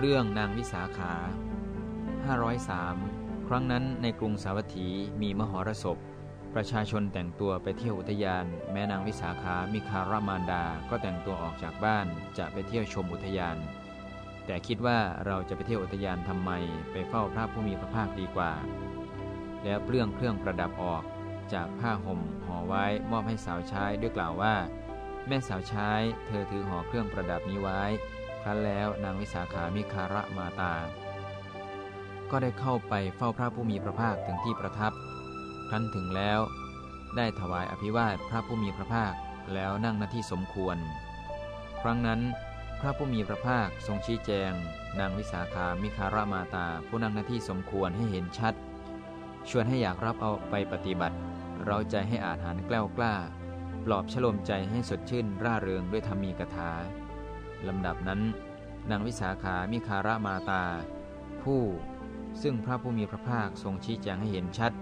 เรื่องนางวิสาขา 503 ครั้งนั้นในกรุงสาวัตถีมีมหรสพ ประชาชนแต่งตัวไปเที่ยวอุทยาน แม่นางวิสาขามิคารามานดา ก็แต่งตัวออกจากบ้านจะไปเที่ยวชมอุทยาน แต่คิดว่าเราจะไปเที่ยวอุทยานทำไม ไปเฝ้าพระผู้มีพระภาคดีกว่า แล้วเปลื้องเครื่องประดับออกจากผ้าห่มห่อไว้มอบให้สาวใช้ด้วยกล่าวว่า แม่สาวใช้เธอถือห่อเครื่องประดับนี้ไว้ ครั้นแล้วนางวิสาขามิคาระมาตา ก็ได้เข้าไปเฝ้าพระผู้มีพระภาคถึงที่ประทับครั้นถึงแล้ว ได้ถวายอภิวาทพระผู้มีพระภาคแล้วนั่งหน้าที่สมควร ครั้งนั้น พระผู้มีพระภาคทรงชี้แจง นางวิสาขามิคารามาตา ผู้นั่งหน้าที่สมควรให้เห็นชัด ชวนให้อยากรับเอาไปปฏิบัติ เราใจให้อาหารแกล้วกล้า ปลอบฉลมใจให้สดชื่นร่าเริงด้วยธรรมีกถา ลำดับนั้น นางวิสาขามิคารามาตา ผู้ซึ่งพระผู้มีพระภาคทรงชี้แจงให้เห็นชัด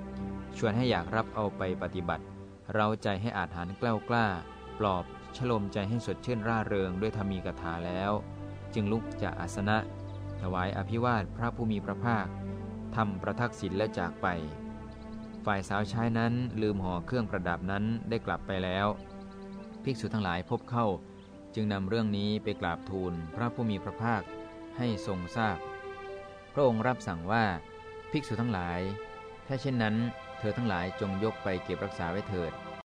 ชวนให้อยากรับเอาไปปฏิบัติ เราใจให้อาหารแกล้วกล้า ปลอบฉลมใจให้สดชื่นร่าเริงด้วยธรรมีกถาแล้ว จึงลุกจากอาสนะ ถวายอภิวาทพระผู้มีพระภาคทำประทักษิณและจากไป ฝ่ายสาวใช้นั้นลืมห่อเครื่องประดับนั้นได้กลับไปแล้ว ภิกษุทั้งหลายพบเข้า จึงนำเรื่องนี้ไปกราบทูลพระผู้มีพระภาคให้ทรงทราบพระองค์รับสั่งว่าภิกษุทั้งหลาย ถ้าเช่นนั้น เธอทั้งหลายจงยกไปเก็บรักษาไว้เถิด